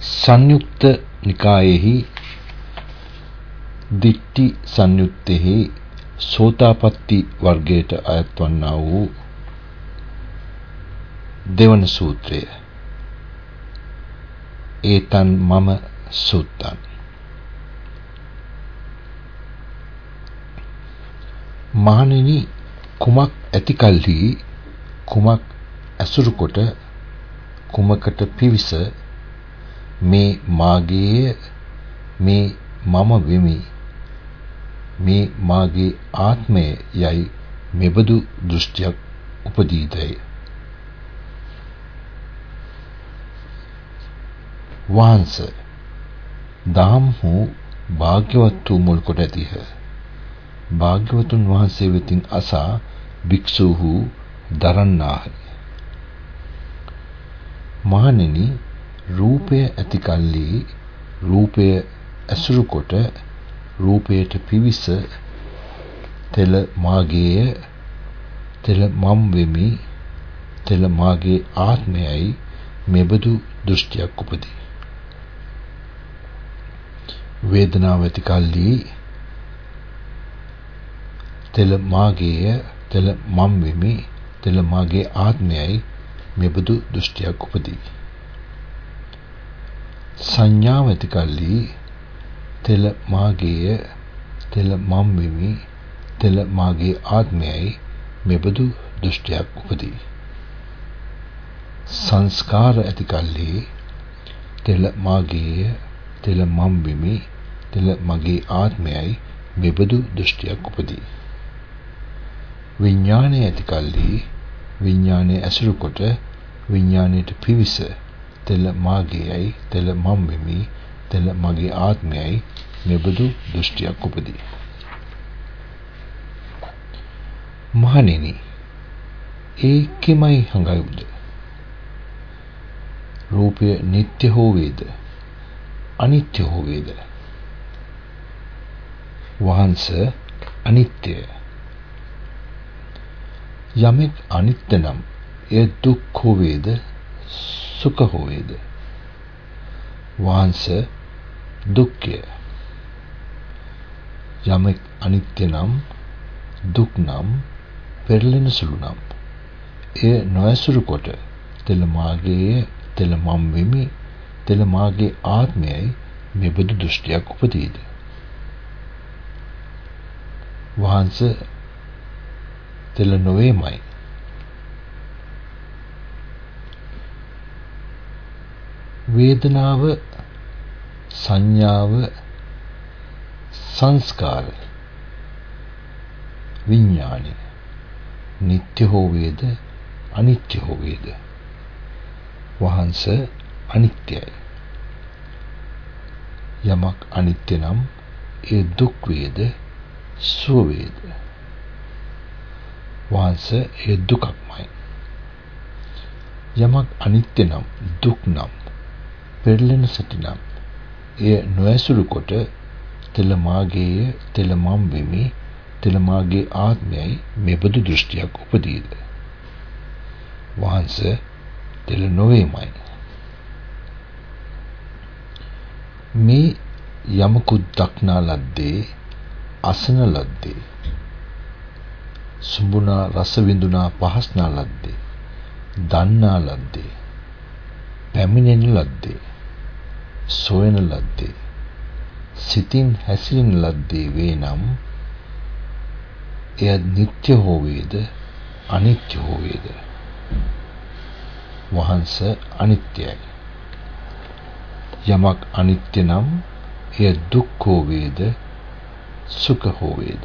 සංයුක්ත නිකායෙහි දිට්ටි සංයුත්තේහි සෝතාපට්ටි වර්ගයට අයත් වන්නා වූ දෙවන සූත්‍රය. ඒතන් මම සුත්තන්. මහණෙනි කුමක් ඇති කල්හි කුමක් ඇසුරු කොට කුමකට පිවිස මේ මාගේය මේ මම වෙමි. මේ මාගේ ආත්මය යයි මෙබඳු දෘෂ්ටියක් උපදීතේ වහන්ස දහම් වූ භාග්‍යවත් වූ මුල් කොට ඇතිහ. භාග්‍යවතුන් වහන්සේ වෙතින් අසා භික්ෂූහු දරන්නාහ. මහණෙනි රූපය ඇති කල්ලි රූපය ඇසුරු කොට රූපයට පිවිස තෙල මාගේය. තෙල මම් වෙමි. තෙල මාගේ ආත්මයයි මෙබඳු දෘෂ්ටියක් උපදී. වේදනාව ඇති කල්ලි තෙල මාගේය. තෙල මම් වෙමි. තෙල මාගේ ආත්මයයි මෙබඳු දෘෂ්ටියක් උපදී. සංඥාව ඇති කල්ලි තෙල මාගේය තෙල මම් වෙමි තෙල මාගේ ආත්මයයි මෙබඳු දෘෂ්ටියක් උපදී. සංස්කාර ඇති කල්ලි තෙල මාගේය තෙල මම් වෙමි තෙල මගේ ආත්මයයි මෙබඳු දෘෂ්ටියක් උපදී. විඥානය ඇති කල්ලි විඥානය ඇසුරු කොට විඥාණයට පිවිස තෙල මාගේයයි තෙල මම් වෙමි. තෙල මගේ ආත්මයයි මෙබඳු දෘෂ්ටියක් උපදී. මහණෙනි ඒකෙමයි හඟයිද? රූපය නিত্য හෝ වේද? අනිත්‍ය හෝ වේද? වහන්ස අනිත්‍යය යමෙක් අනිත්‍ය නම් එය දුක් හෝ වේද? සුඛ හෝ වේද වහන්ස දුක්ඛය. යමෙක් අනිත්‍ය නම් දුක් නම් පෙරලෙන සුළු නම්. එය නොඇසුරු කොට තෙල මාගේ තෙල මම් වෙමි තෙල මාගේ ආත්මයයි මෙබඳු දෘෂ්ටියක් උපදීද? වහන්ස තෙල නොවේමයි. වේදනාව සංඥාව සංස්කාර විඥානය. නিত্য හෝ වේද අනිත්‍ය හෝ වේද? වහන්ස අනිත්‍යයි යමක් අනිත්‍ය නම් ඒ දුක් වේද සුව වේද? වහන්ස ඒ දුකක්මයි. යමක් අනිත්‍ය නම් දුක් නම් පෙරලෙන සති නම් එය නොඇසුරු කොට තෙල මාගේය තෙල මම් වෙමි. තෙල මාගේ ආත්මයයි මෙබඳු දෘෂ්ටියක් උපදීද? වහන්ස තෙල නොවේමයි. මේ යමකු දක්නා ලද්දේ අසන ලද්දේ. සුඹුනා රස විඳුනා පහස්නා ලද්දේ. දන්නා ලද්දේ. පැමිණෙන ලද්දේ. සොයන ලද්දේ. සිතින් හැසිරෙන ලද්දේ වේ නම් එය නিত্য හෝ වේද අනිත්‍ය හෝ වේද වහන්ස අනිත්‍යයි. යමක් අනිත්‍ය නම් එය දුක් හෝ වේද සුඛ හෝ වේද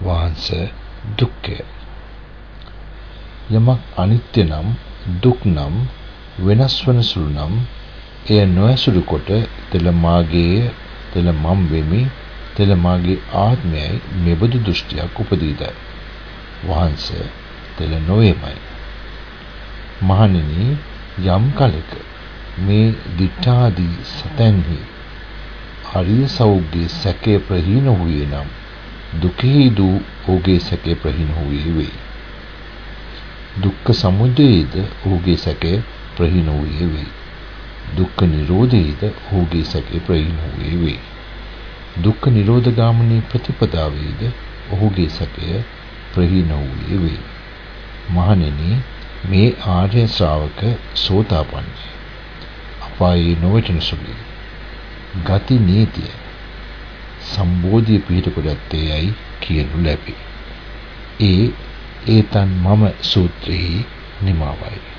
වහන්ස දුක්ඛය. යමක් අනිත්‍ය නම් දුක් නම් වෙනස් වන සුළු නම් එය නොඇසුරු කොට තෙල මාගේ තෙල මම් වෙමි තෙල මාගේ ආත්මයයි මෙබඳු දෘෂ්ටියක් උපදීද වහන්ස තෙල නොවේමයි. මහණෙනි යම් කලෙක මේ දිඨාදී සතන්හි හරිය සෞගේ සැකේ ප්‍රහීන වූයේ නම් දුකෙහි දූ ඔහුගේ සැකේ ප්‍රහීන වූයේ වේ දුක්ඛ සමුදයේද ඔහුගේ සැකේ ප්‍රහීන වූයේ වේ දුක්ඛ නිරෝධයේද ඔහුගේ සැකේ ප්‍රහීන වූයේ වේ. දුක්ඛ නිරෝධ ගාමිනී ප්‍රතිපදාවේද ඔහුගේ සැකය ප්‍රහීන වූයේ වේ. මහණෙනි මේ ආර්ය ශ්‍රාවක සෝතාපන්නයි. අපායේ නොවැටෙන සුළුයි. ගති නීතිය සම්බෝධිය පිහිට කොට ඇත්තේයයි කියනු ලැබේ. ඒ ඒතන් මම සූත්‍රයේ නිමාවයි.